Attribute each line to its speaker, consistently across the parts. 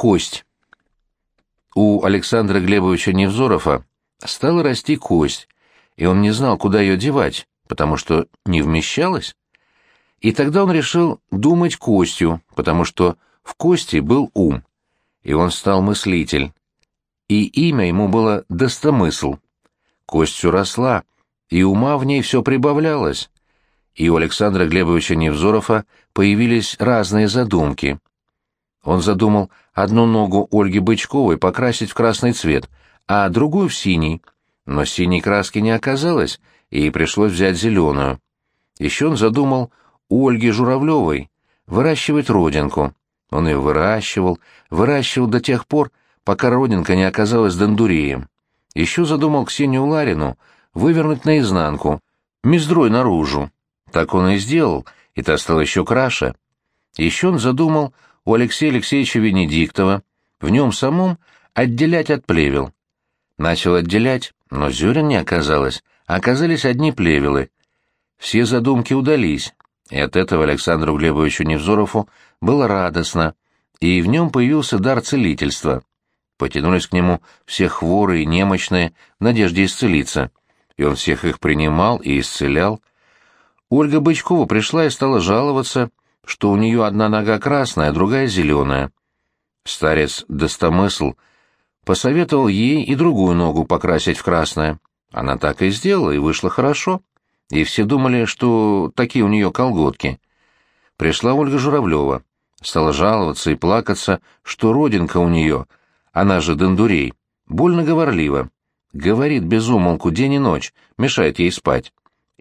Speaker 1: Кость. У Александра Глебовича Невзорова стала расти кость, и он не знал, куда ее девать, потому что не вмещалась. И тогда он решил думать костью, потому что в кости был ум, и он стал мыслитель. И имя ему было Достомысл. Кость росла, и ума в ней все прибавлялось. И у Александра Глебовича Невзорова появились разные задумки. Он задумал одну ногу Ольги Бычковой покрасить в красный цвет, а другую в синий. Но синей краски не оказалось, и пришлось взять зеленую. Еще он задумал у Ольги Журавлевой выращивать родинку. Он ее выращивал, выращивал до тех пор, пока родинка не оказалась дондуреем. Еще задумал Ксению Ларину вывернуть наизнанку, мездрой наружу. Так он и сделал, и та стала еще краше. Еще он задумал у Алексея Алексеевича Венедиктова в нем самом отделять от плевел. Начал отделять, но зерен не оказалось, а оказались одни плевелы. Все задумки удались, и от этого Александру Глебовичу Невзорову было радостно, и в нем появился дар целительства. Потянулись к нему все хворые, немощные, в надежде исцелиться, и он всех их принимал и исцелял. Ольга Бычкова пришла и стала жаловаться, что у нее одна нога красная, другая зеленая. Старец Достомысл посоветовал ей и другую ногу покрасить в красное. Она так и сделала, и вышло хорошо. И все думали, что такие у нее колготки. Пришла Ольга Журавлева, стала жаловаться и плакаться, что родинка у нее, она же Дондурей, больно говорлива. Говорит без умолку день и ночь, мешает ей спать.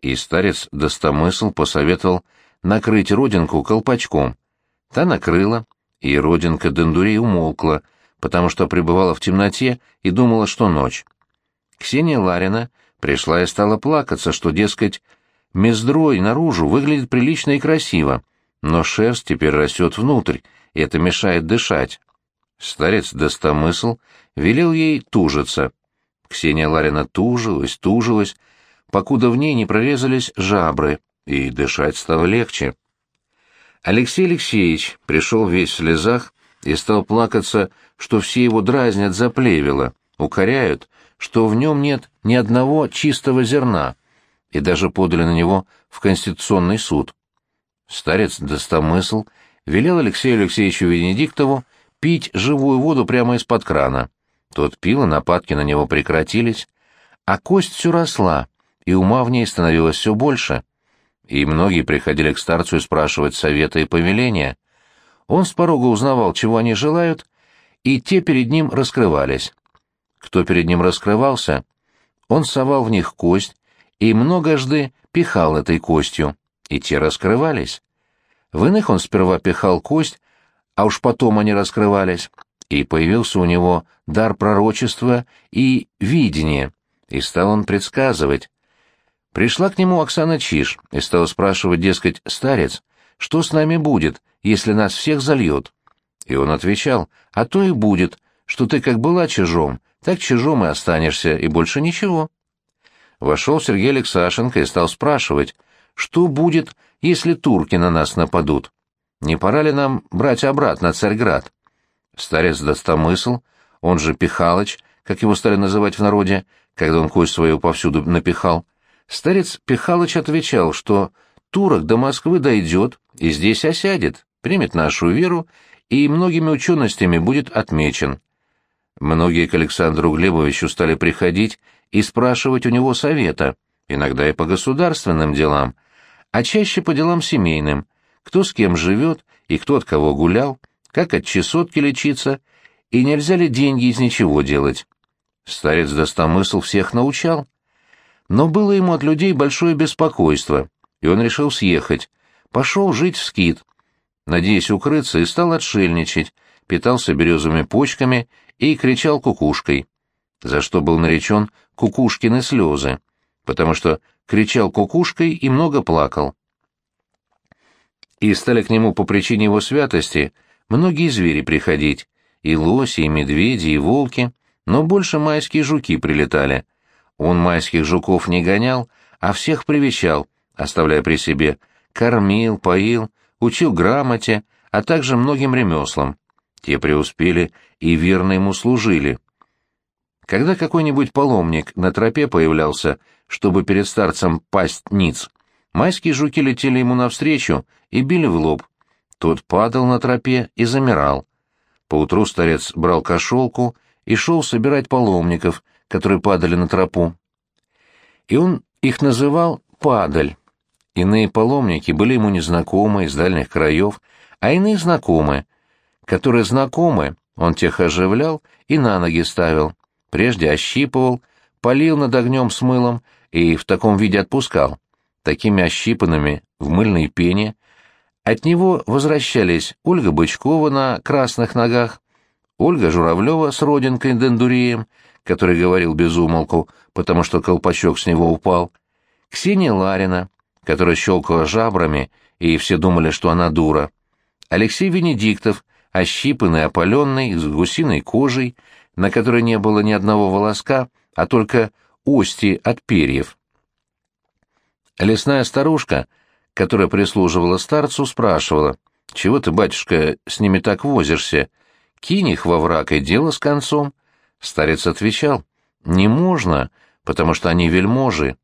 Speaker 1: И старец Достомысл посоветовал накрыть родинку колпачком. Та накрыла, и родинка Дондурей умолкла, потому что пребывала в темноте и думала, что ночь. Ксения Ларина пришла и стала плакаться, что, дескать, мездрой наружу выглядит прилично и красиво, но шерсть теперь растет внутрь, и это мешает дышать. Старец Достомысл велел ей тужиться. Ксения Ларина тужилась, тужилась, покуда в ней не прорезались жабры, и дышать стало легче. Алексей Алексеевич пришел весь в слезах и стал плакаться, что все его дразнят за плевело, укоряют, что в нем нет ни одного чистого зерна, и даже подали на него в Конституционный суд. Старец Достомысл велел Алексею Алексеевичу Венедиктову пить живую воду прямо из-под крана. Тот пил, и нападки на него прекратились, а кость все росла, и ума в ней становилось все больше и многие приходили к старцу спрашивать совета и повеления. Он с порога узнавал, чего они желают, и те перед ним раскрывались. Кто перед ним раскрывался, он совал в них кость и многожды пихал этой костью, и те раскрывались. В иных он сперва пихал кость, а уж потом они раскрывались, и появился у него дар пророчества и видения, и стал он предсказывать. Пришла к нему Оксана Чиш и стала спрашивать, дескать, старец, что с нами будет, если нас всех зальет? И он отвечал, а то и будет, что ты как была чижом, так чижом и останешься, и больше ничего. Вошел Сергей Алексашенко и стал спрашивать, что будет, если турки на нас нападут? Не пора ли нам брать обратно Царьград? Старец Достомысл, он же Пихалыч, как его стали называть в народе, когда он кость свою повсюду напихал, Старец Пихалыч отвечал, что турок до Москвы дойдет и здесь осядет, примет нашу веру и многими ученостями будет отмечен. Многие к Александру Глебовичу стали приходить и спрашивать у него совета, иногда и по государственным делам, а чаще по делам семейным, кто с кем живет и кто от кого гулял, как от чесотки лечиться, и нельзя ли деньги из ничего делать. Старец Достомысл всех научал. Но было ему от людей большое беспокойство, и он решил съехать. Пошел жить в скит, надеясь укрыться, и стал отшельничать, питался березовыми почками и кричал кукушкой, за что был наречен «кукушкины слезы», потому что кричал кукушкой и много плакал. И стали к нему по причине его святости многие звери приходить, и лоси, и медведи, и волки, но больше майские жуки прилетали — он майских жуков не гонял, а всех привечал, оставляя при себе, кормил, поил, учил грамоте, а также многим ремеслам. те преуспели и верно ему служили. Когда какой-нибудь паломник на тропе появлялся, чтобы перед старцем пасть ниц, майские жуки летели ему навстречу и били в лоб. Тот падал на тропе и замирал. Поутру старец брал кошелку и шел собирать паломников, которые падали на тропу. И он их называл «падаль». Иные паломники были ему незнакомы из дальних краев, а иные знакомы. Которые знакомы, он тех оживлял и на ноги ставил. Прежде ощипывал, полил над огнем с мылом и в таком виде отпускал. Такими ощипанными в мыльной пене от него возвращались Ольга Бычкова на красных ногах, Ольга Журавлева с родинкой Дендурием, который говорил без умолку, потому что колпачок с него упал, Ксения Ларина, которая щелкала жабрами, и все думали, что она дура, Алексей Венедиктов, ощипанный, опаленный, с гусиной кожей, на которой не было ни одного волоска, а только ости от перьев. Лесная старушка — которая прислуживала старцу, спрашивала, «Чего ты, батюшка, с ними так возишься? Кинь их во враг, и дело с концом». Старец отвечал, «Не можно, потому что они вельможи».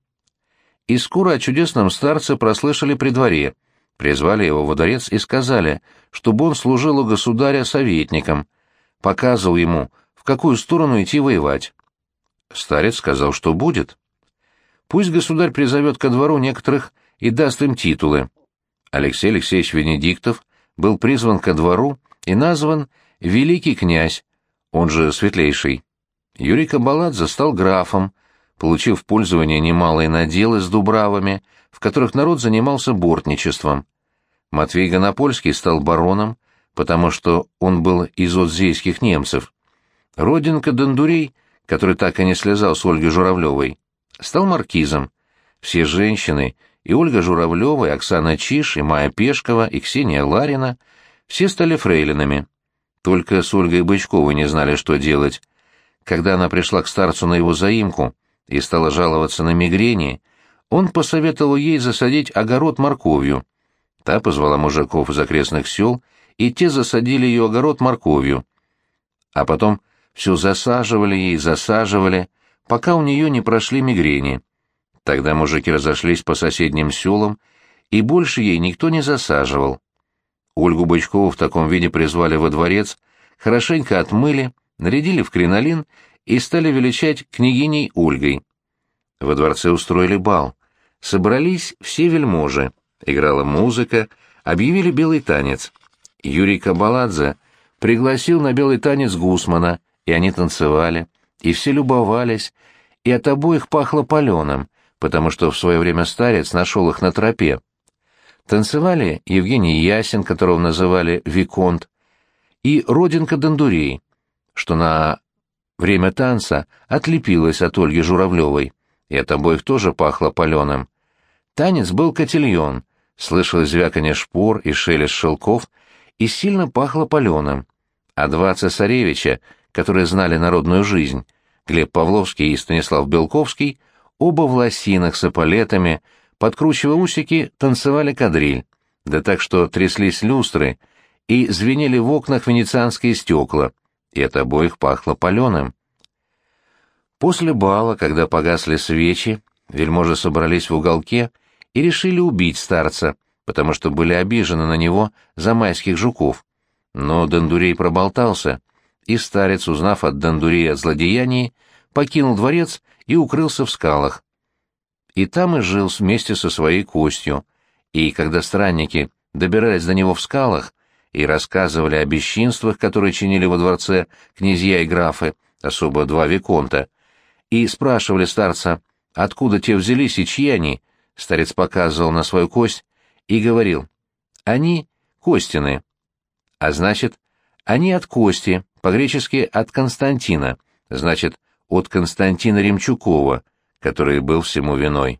Speaker 1: И скоро о чудесном старце прослышали при дворе, призвали его во дворец и сказали, чтобы он служил у государя советником, показывал ему, в какую сторону идти воевать. Старец сказал, что будет. Пусть государь призовет ко двору некоторых и даст им титулы. Алексей Алексеевич Венедиктов был призван ко двору и назван «Великий князь», он же «Светлейший». Юрий Кабаладзе стал графом, получив в пользование немалые наделы с дубравами, в которых народ занимался бортничеством. Матвей Гонопольский стал бароном, потому что он был из отзейских немцев. Родинка Дондурей, который так и не слезал с Ольги Журавлевой, стал маркизом. Все женщины и Ольга Журавлева, и Оксана Чиш, и Майя Пешкова, и Ксения Ларина все стали фрейлинами. Только с Ольгой Бычковой не знали, что делать. Когда она пришла к старцу на его заимку и стала жаловаться на мигрени, он посоветовал ей засадить огород морковью. Та позвала мужиков из окрестных сел, и те засадили ее огород морковью. А потом все засаживали ей, засаживали, пока у нее не прошли мигрени. Тогда мужики разошлись по соседним селам, и больше ей никто не засаживал. Ольгу Бычкову в таком виде призвали во дворец, хорошенько отмыли, нарядили в кринолин и стали величать княгиней Ольгой. Во дворце устроили бал. Собрались все вельможи. Играла музыка, объявили белый танец. Юрий Кабаладзе пригласил на белый танец Гусмана, и они танцевали, и все любовались, и от обоих пахло паленым, потому что в свое время старец нашел их на тропе. Танцевали Евгений Ясин, которого называли Виконт, и Родинка Дондурей, что на время танца отлепилась от Ольги Журавлевой, и от обоих тоже пахло паленым. Танец был котельон, слышалось звяканье шпор и шелест шелков, и сильно пахло паленым. А два цесаревича, которые знали народную жизнь, Глеб Павловский и Станислав Белковский, Оба в лосинах с эполетами, подкручивая усики, танцевали кадриль, да так что тряслись люстры и звенели в окнах венецианские стекла, и от обоих пахло паленым. После бала, когда погасли свечи, вельможи собрались в уголке и решили убить старца, потому что были обижены на него за майских жуков. Но Дондурей проболтался, и старец, узнав от Дондурея о злодеянии, покинул дворец и укрылся в скалах. И там и жил вместе со своей костью, и когда странники добирались до него в скалах и рассказывали о бесчинствах, которые чинили во дворце князья и графы, особо два виконта, и спрашивали старца, откуда те взялись и чьи они, старец показывал на свою кость и говорил, они Костины, а значит, они от кости, по-гречески от Константина, значит, от Константина Ремчукова, который был всему виной.